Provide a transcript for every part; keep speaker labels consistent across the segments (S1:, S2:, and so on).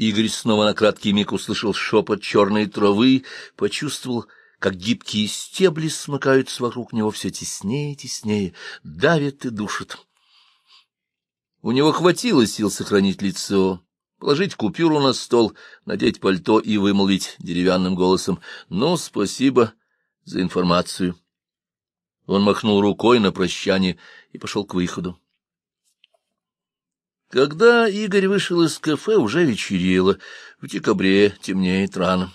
S1: Игорь снова на краткий миг услышал шепот черной травы, почувствовал, как гибкие стебли смыкаются вокруг него все теснее и теснее, давят и душат. У него хватило сил сохранить лицо, положить купюру на стол, надеть пальто и вымолвить деревянным голосом «Ну, спасибо за информацию». Он махнул рукой на прощание и пошел к выходу. Когда Игорь вышел из кафе, уже вечерело. В декабре темнеет рано.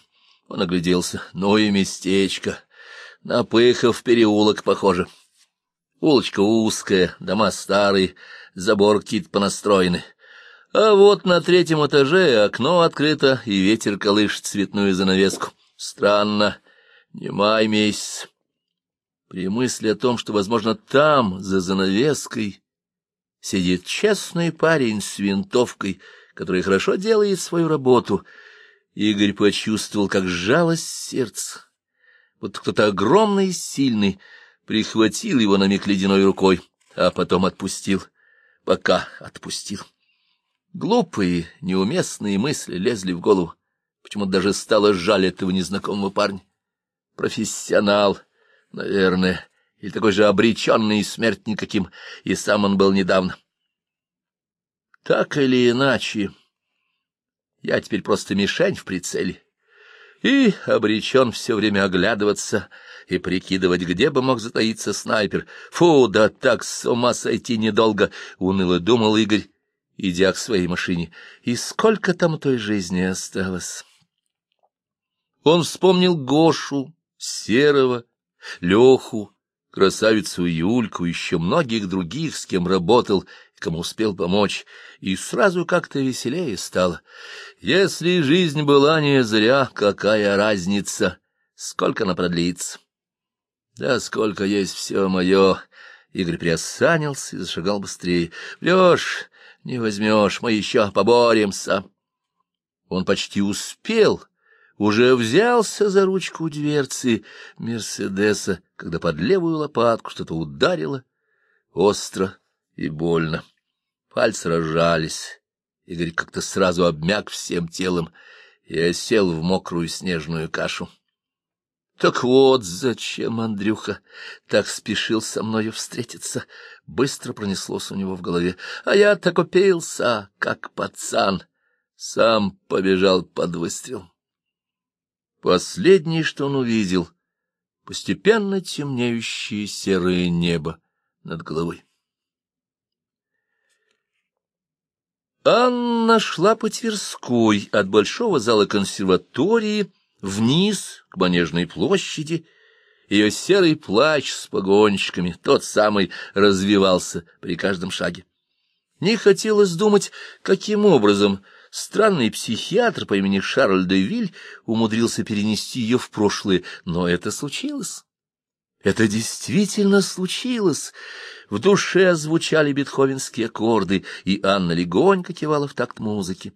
S1: Он огляделся. Ну и местечко. На Пыхов переулок похоже. Улочка узкая, дома старые, забор какие-то понастроены. А вот на третьем этаже окно открыто, и ветер колышет цветную занавеску. Странно, не май месяц. При мысли о том, что, возможно, там, за занавеской, сидит честный парень с винтовкой, который хорошо делает свою работу, Игорь почувствовал, как сжалось сердце. Вот кто-то огромный и сильный прихватил его на миг ледяной рукой, а потом отпустил, пока отпустил. Глупые, неуместные мысли лезли в голову. Почему даже стало жаль этого незнакомого парня. Профессионал, наверное, или такой же обреченный смерть никаким, и сам он был недавно. Так или иначе, я теперь просто мишень в прицеле, и обречен все время оглядываться и прикидывать, где бы мог затаиться снайпер. Фу, да так с ума сойти недолго, — уныло думал Игорь, идя к своей машине. И сколько там той жизни осталось? Он вспомнил Гошу, Серого, Леху, красавицу Юльку, еще многих других, с кем работал кому успел помочь, и сразу как-то веселее стало. Если жизнь была не зря, какая разница, сколько она продлится? Да сколько есть все мое. Игорь приосанился и зашагал быстрее. Врешь, не возьмешь, мы еще поборемся. Он почти успел уже взялся за ручку дверцы Мерседеса, когда под левую лопатку что-то ударило остро и больно. Пальцы разжались. Игорь как-то сразу обмяк всем телом и осел в мокрую снежную кашу. Так вот зачем Андрюха так спешил со мною встретиться. Быстро пронеслось у него в голове. А я так упился, как пацан. Сам побежал под выстрел. Последнее, что он увидел, постепенно темнеющее серое небо над головой. Анна шла по Тверской от большого зала консерватории вниз к Манежной площади. Ее серый плащ с погонщиками, тот самый, развивался при каждом шаге. Не хотелось думать, каким образом Странный психиатр по имени Шарль де Виль умудрился перенести ее в прошлое, но это случилось. Это действительно случилось. В душе звучали бетховенские аккорды, и Анна легонько кивала в такт музыки.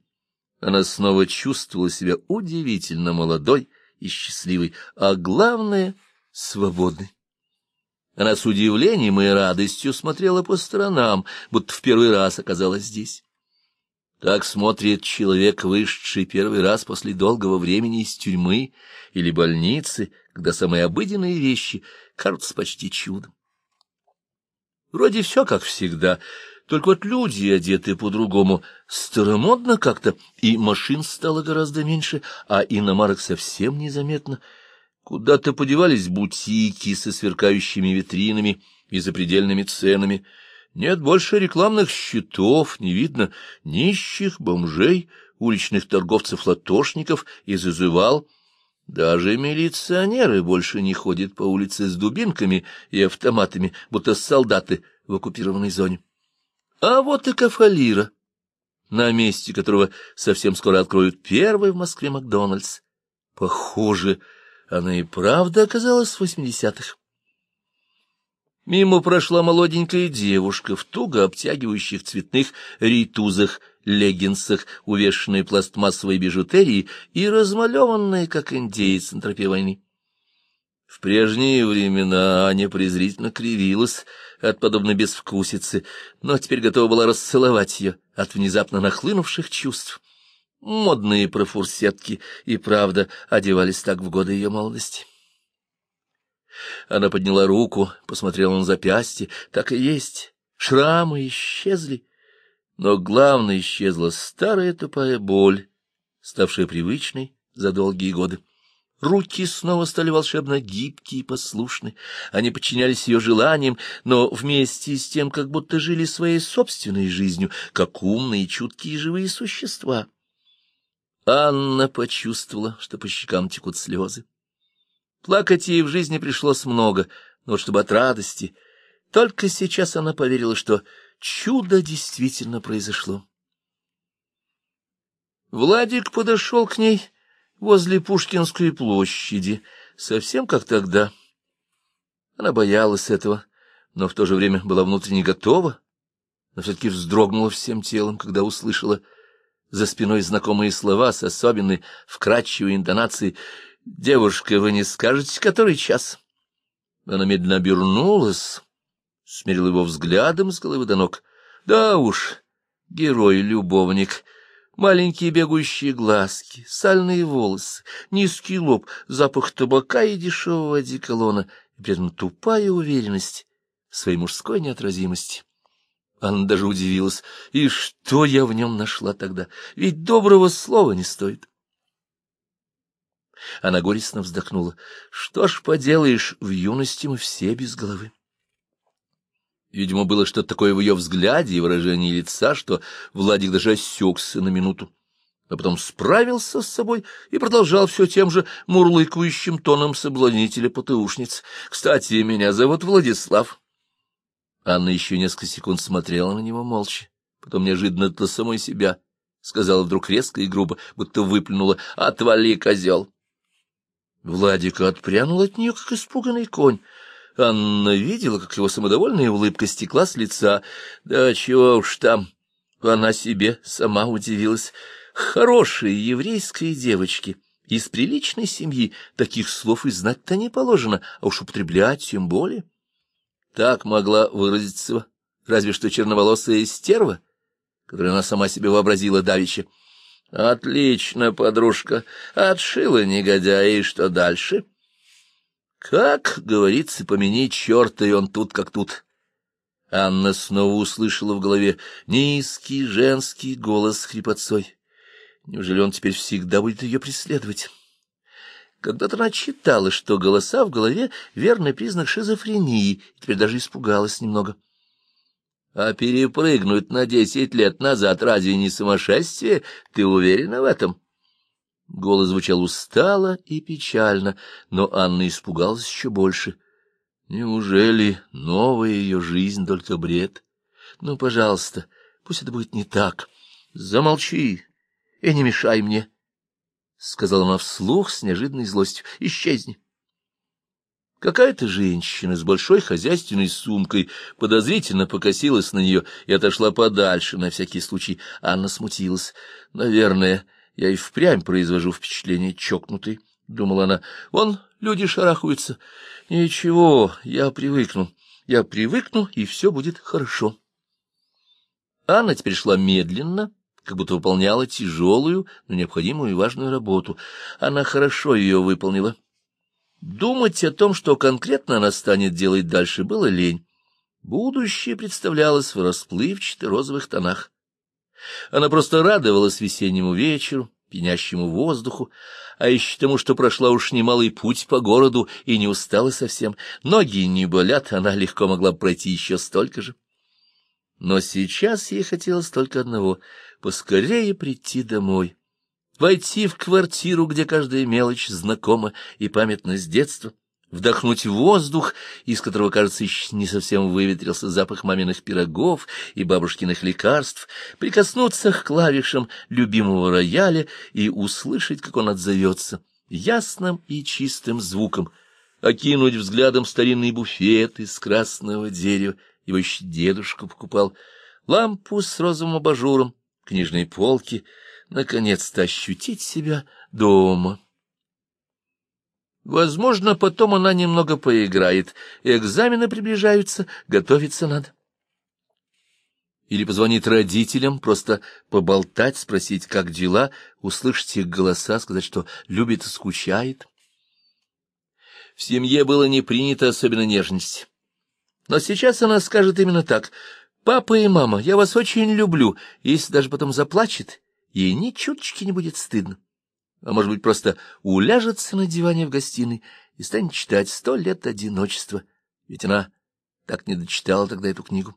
S1: Она снова чувствовала себя удивительно молодой и счастливой, а главное — свободной. Она с удивлением и радостью смотрела по сторонам, будто в первый раз оказалась здесь. Так смотрит человек, вышедший первый раз после долгого времени из тюрьмы или больницы, когда самые обыденные вещи кажутся почти чудом. Вроде все как всегда, только вот люди одеты по-другому, старомодно как-то, и машин стало гораздо меньше, а иномарок совсем незаметно. Куда-то подевались бутики со сверкающими витринами и запредельными ценами — нет больше рекламных щитов, не видно нищих, бомжей, уличных торговцев-латошников и зазывал. Даже милиционеры больше не ходят по улице с дубинками и автоматами, будто солдаты в оккупированной зоне. А вот и Кафалира, на месте которого совсем скоро откроют первый в Москве Макдональдс. Похоже, она и правда оказалась в восьмидесятых. Мимо прошла молоденькая девушка в туго обтягивающих цветных ритузах, леггинсах, увешанной пластмассовой бижутерией и размалеванная, как индеец на тропе войны. В прежние времена Аня презрительно кривилась от подобной безвкусицы, но теперь готова была расцеловать ее от внезапно нахлынувших чувств. Модные профурсетки и, правда, одевались так в годы ее молодости. Она подняла руку, посмотрела на запястье. Так и есть. Шрамы исчезли. Но главное исчезла старая тупая боль, ставшая привычной за долгие годы. Руки снова стали волшебно гибкие и послушны. Они подчинялись ее желаниям, но вместе с тем как будто жили своей собственной жизнью, как умные, чуткие живые существа. Анна почувствовала, что по щекам текут слезы. Плакать ей в жизни пришлось много, но чтобы от радости. Только сейчас она поверила, что чудо действительно произошло. Владик подошел к ней возле Пушкинской площади, совсем как тогда. Она боялась этого, но в то же время была внутренне готова, но все-таки вздрогнула всем телом, когда услышала за спиной знакомые слова с особенной вкрадчивой интонацией «Девушка, вы не скажете, который час?» Она медленно обернулась, смерила его взглядом с головы до ног. «Да уж, герой-любовник». Маленькие бегающие глазки, сальные волосы, низкий лоб, запах табака и дешевого одеколона, и при этом тупая уверенность в своей мужской неотразимости. Анна даже удивилась. И что я в нем нашла тогда? Ведь доброго слова не стоит. Она горестно вздохнула. Что ж поделаешь, в юности мы все без головы. Видимо, было что-то такое в ее взгляде и выражении лица, что Владик даже осекся на минуту, а потом справился с собой и продолжал все тем же мурлыкающим тоном соблазнителя-ПТУшниц. «Кстати, меня зовут Владислав». Анна еще несколько секунд смотрела на него молча, потом неожиданно для самой себя сказала вдруг резко и грубо, будто выплюнула «Отвали, козел!» Владик отпрянул от нее, как испуганный конь. Анна видела, как его самодовольная улыбка стекла с лица. Да чего уж там, она себе сама удивилась. Хорошие еврейские девочки из приличной семьи таких слов и знать-то не положено, а уж употреблять тем более. Так могла выразиться разве что черноволосая стерва, которую она сама себе вообразила давеча. Отлично, подружка, отшила негодяя, и что дальше? Как, говорится, помяни черта, и он тут как тут. Анна снова услышала в голове низкий женский голос с хрипотцой. Неужели он теперь всегда будет ее преследовать? Когда-то она читала, что голоса в голове — верный признак шизофрении, и теперь даже испугалась немного. — а перепрыгнуть на десять лет назад разве не сумасшествие? Ты уверена в этом? Голос звучал устало и печально, но Анна испугалась еще больше. Неужели новая ее жизнь только бред? Ну, пожалуйста, пусть это будет не так. Замолчи и не мешай мне, — сказала она вслух с неожиданной злостью. — Исчезни. Какая-то женщина с большой хозяйственной сумкой подозрительно покосилась на нее и отошла подальше, на всякий случай. Анна смутилась. «Наверное, я и впрямь произвожу впечатление чокнутой», — думала она. «Вон люди шарахаются. Ничего, я привыкну. Я привыкну, и все будет хорошо». Анна теперь шла медленно, как будто выполняла тяжелую, но необходимую и важную работу. Она хорошо ее выполнила. Думать о том, что конкретно она станет делать дальше, было лень. Будущее представлялось в расплывчато-розовых тонах. Она просто радовалась весеннему вечеру, пенящему воздуху, а еще тому, что прошла уж немалый путь по городу и не устала совсем. Ноги не болят, она легко могла пройти еще столько же. Но сейчас ей хотелось только одного — поскорее прийти домой войти в квартиру, где каждая мелочь знакома и памятна с детства, вдохнуть воздух, из которого, кажется, еще не совсем выветрился запах маминых пирогов и бабушкиных лекарств, прикоснуться к клавишам любимого рояля и услышать, как он отзовется, ясным и чистым звуком, окинуть взглядом старинный буфет из красного дерева, его еще дедушка покупал, лампу с розовым абажуром, книжные полки — наконец-то ощутить себя дома. Возможно, потом она немного поиграет. Экзамены приближаются, готовиться надо. или позвонит родителям, просто поболтать, спросить, как дела, услышать их голоса, сказать, что любит и скучает. В семье было не принято особенно нежности. Но сейчас она скажет именно так. «Папа и мама, я вас очень люблю, если даже потом заплачет, ей ни чуточки не будет стыдно. А может быть, просто уляжется на диване в гостиной и станет читать «Сто лет одиночества», ведь она так не дочитала тогда эту книгу.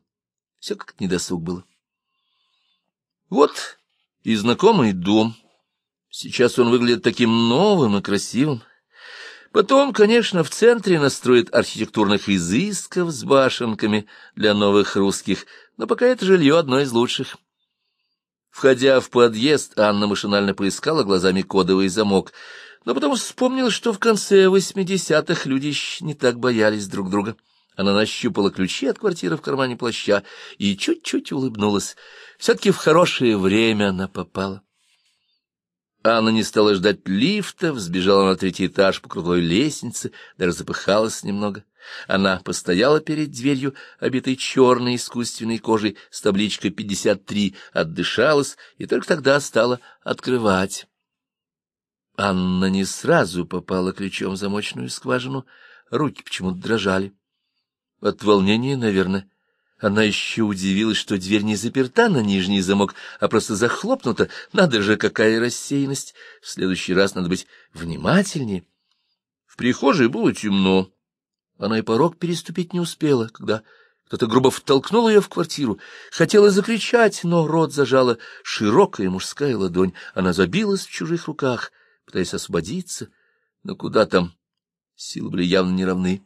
S1: Все как недосуг было. Вот и знакомый дом. Сейчас он выглядит таким новым и красивым. Потом, конечно, в центре настроят архитектурных изысков с башенками для новых русских, но пока это жилье одно из лучших. Входя в подъезд, Анна машинально поискала глазами кодовый замок, но потом вспомнила, что в конце восьмидесятых люди не так боялись друг друга. Она нащупала ключи от квартиры в кармане плаща и чуть-чуть улыбнулась. Все-таки в хорошее время она попала. Анна не стала ждать лифта, взбежала на третий этаж по крутой лестнице, даже запыхалась немного. Она постояла перед дверью, обитой черной искусственной кожей с табличкой «53», отдышалась и только тогда стала открывать. Анна не сразу попала ключом в замочную скважину, руки почему-то дрожали. От волнения, наверное. Она еще удивилась, что дверь не заперта на нижний замок, а просто захлопнута. Надо же, какая рассеянность! В следующий раз надо быть внимательнее. В прихожей было темно. Она и порог переступить не успела, когда кто-то грубо втолкнул ее в квартиру. Хотела закричать, но рот зажала широкая мужская ладонь. Она забилась в чужих руках, пытаясь освободиться. Но куда там? Силы были явно неравны.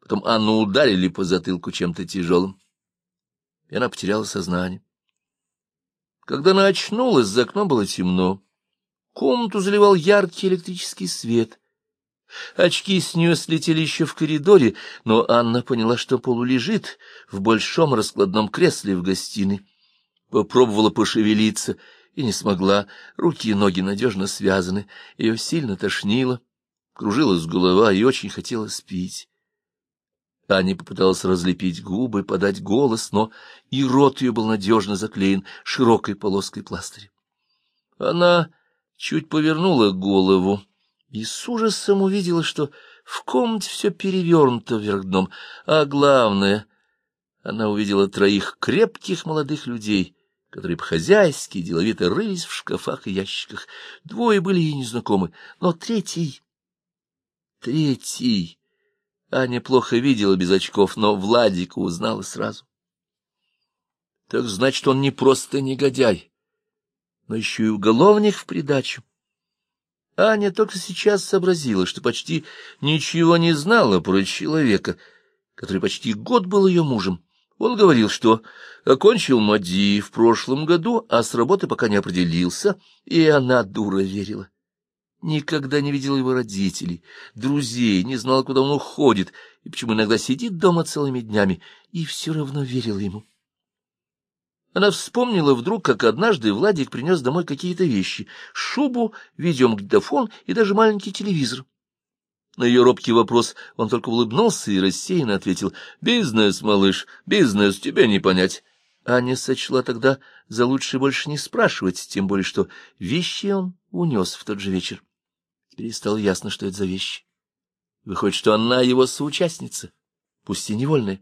S1: Потом Анну ударили по затылку чем-то тяжелым, и она потеряла сознание. Когда она очнулась, за окном было темно. Комнату заливал яркий электрический свет. Очки с нее слетели еще в коридоре, но Анна поняла, что полулежит в большом раскладном кресле в гостиной. Попробовала пошевелиться и не смогла. Руки и ноги надежно связаны. Ее сильно тошнило, кружилась голова и очень хотелось пить. Аня попыталась разлепить губы, подать голос, но и рот ее был надежно заклеен широкой полоской пластыря. Она чуть повернула голову и с ужасом увидела, что в комнате все перевернуто вверх дном, а главное, она увидела троих крепких молодых людей, которые по-хозяйски деловито рылись в шкафах и ящиках. Двое были ей незнакомы, но третий... Третий Аня плохо видела без очков, но Владика узнала сразу. Так значит, он не просто негодяй, но еще и уголовник в придачу. Аня только сейчас сообразила, что почти ничего не знала про человека, который почти год был ее мужем. Он говорил, что окончил МАДИ в прошлом году, а с работы пока не определился, и она дура верила никогда не видела его родителей, друзей, не знала, куда он уходит, и почему иногда сидит дома целыми днями, и все равно верила ему. Она вспомнила вдруг, как однажды Владик принес домой какие-то вещи — шубу, видеомагнитофон и даже маленький телевизор. На ее робкий вопрос он только улыбнулся и рассеянно ответил «Бизнес, малыш, бизнес, тебе не понять». Аня сочла тогда за лучше больше не спрашивать, тем более что вещи он унес в тот же вечер. Теперь стало ясно, что это за вещи. Выходит, что она его соучастница, пусть и невольная.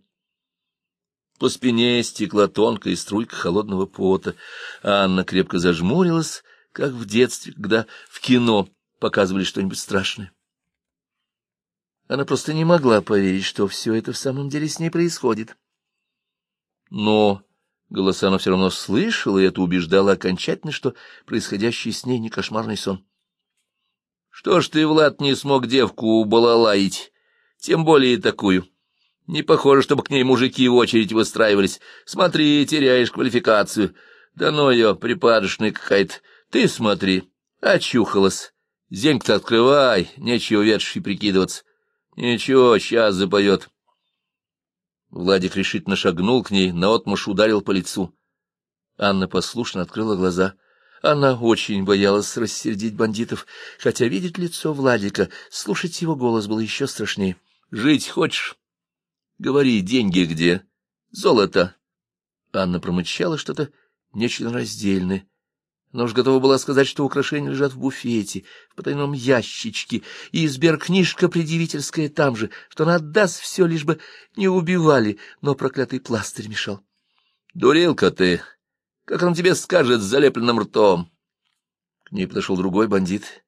S1: По спине стекла тонкая струйка холодного пота. Анна крепко зажмурилась, как в детстве, когда в кино показывали что-нибудь страшное. Она просто не могла поверить, что все это в самом деле с ней происходит. Но голоса она все равно слышала, и это убеждало окончательно, что происходящее с ней не кошмарный сон. Что ж ты, Влад, не смог девку балалаить, тем более такую. Не похоже, чтобы к ней мужики в очередь выстраивались. Смотри, теряешь квалификацию. Да ну ее, припадочная какая-то. Ты смотри, очухалась. Зенька-то открывай, нечего ветши прикидываться. Ничего, сейчас запоет. Владик решительно шагнул к ней, наотмашь ударил по лицу. Анна послушно открыла глаза. Она очень боялась рассердить бандитов, хотя видеть лицо Владика, слушать его голос было еще страшнее. — Жить хочешь? Говори, деньги где? Золото. Анна промычала что-то нечленораздельное. Она уж готова была сказать, что украшения лежат в буфете, в потайном ящичке, и сберкнижка предъявительская там же, что она отдаст все, лишь бы не убивали, но проклятый пластырь мешал. — Дурилка ты! Как он тебе скажет с залепленным ртом? К ней подошел другой бандит,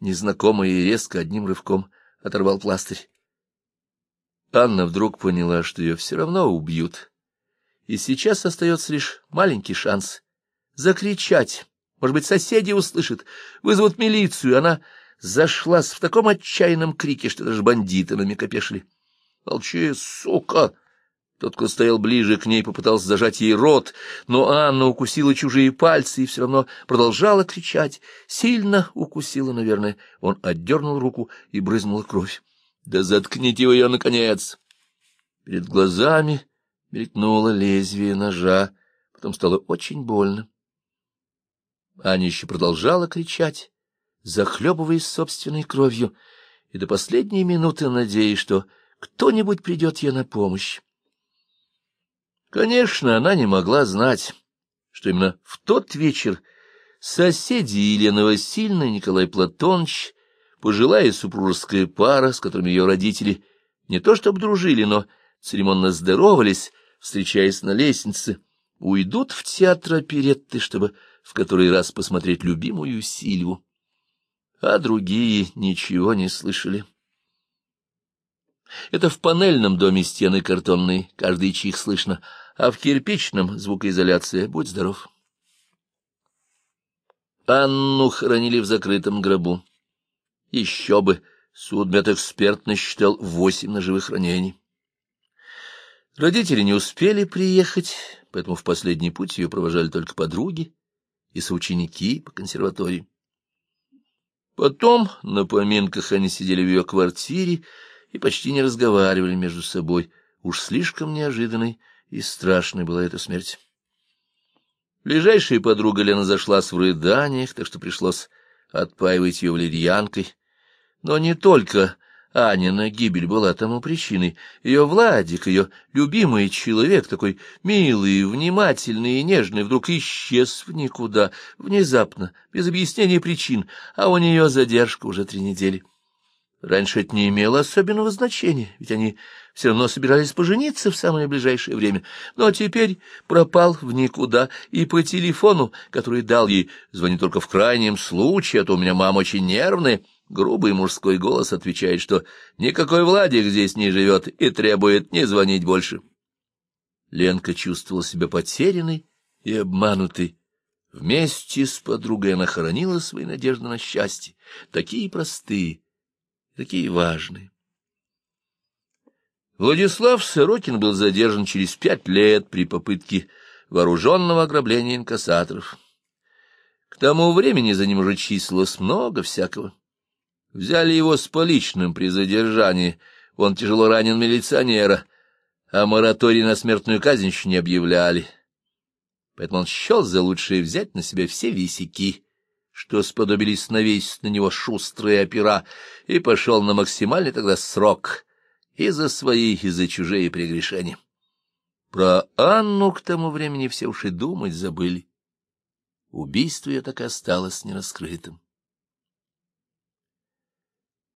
S1: незнакомый и резко одним рывком оторвал пластырь. Анна вдруг поняла, что ее все равно убьют. И сейчас остается лишь маленький шанс — закричать. Может быть, соседи услышат, вызовут милицию. Она зашлась в таком отчаянном крике, что даже бандиты на миг опешили. — Молчи, сука! Тот, кто стоял ближе к ней, попытался зажать ей рот, но Анна укусила чужие пальцы и все равно продолжала кричать. Сильно укусила, наверное. Он отдернул руку и брызнула кровь. — Да заткните вы ее, наконец! Перед глазами мелькнуло лезвие ножа, потом стало очень больно. Аня еще продолжала кричать, захлебываясь собственной кровью, и до последней минуты надеясь, что кто-нибудь придет ей на помощь. Конечно, она не могла знать, что именно в тот вечер соседи Елена Васильевна и Николай Платонович, пожилая супружеская пара, с которыми ее родители не то чтобы дружили, но церемонно здоровались, встречаясь на лестнице, уйдут в театр оперетты, чтобы в который раз посмотреть любимую Сильву. А другие ничего не слышали. Это в панельном доме стены картонные, каждый чих слышно, а в кирпичном звукоизоляция, будь здоров. Анну хоронили в закрытом гробу. Еще бы, судмедэксперт насчитал восемь ножевых ранений. Родители не успели приехать, поэтому в последний путь ее провожали только подруги и соученики по консерватории. Потом на поминках они сидели в ее квартире и почти не разговаривали между собой, уж слишком неожиданной и страшной была эта смерть. Ближайшая подруга Лена зашлась в рыданиях, так что пришлось отпаивать ее валерьянкой. Но не только Анина гибель была тому причиной. Ее Владик, ее любимый человек, такой милый, внимательный и нежный, вдруг исчез в никуда, внезапно, без объяснения причин, а у нее задержка уже три недели. Раньше это не имело особенного значения, ведь они все равно собирались пожениться в самое ближайшее время. Но теперь пропал в никуда, и по телефону, который дал ей, звонит только в крайнем случае, а то у меня мама очень нервная, грубый мужской голос отвечает, что никакой Владик здесь не живет и требует не звонить больше. Ленка чувствовала себя потерянной и обманутой. Вместе с подругой она хоронила свои надежды на счастье, такие простые, такие важные. Владислав Сорокин был задержан через пять лет при попытке вооруженного ограбления инкассаторов. К тому времени за ним уже числилось много всякого. Взяли его с поличным при задержании, он тяжело ранен милиционера, а мораторий на смертную казнь еще не объявляли. Поэтому он счел за лучшее взять на себя все висяки, что сподобились навесить на него шустрые опера, и пошел на максимальный тогда срок и за свои, и за чужие прегрешения. Про Анну к тому времени все уж и думать забыли. Убийство ее так и осталось нераскрытым.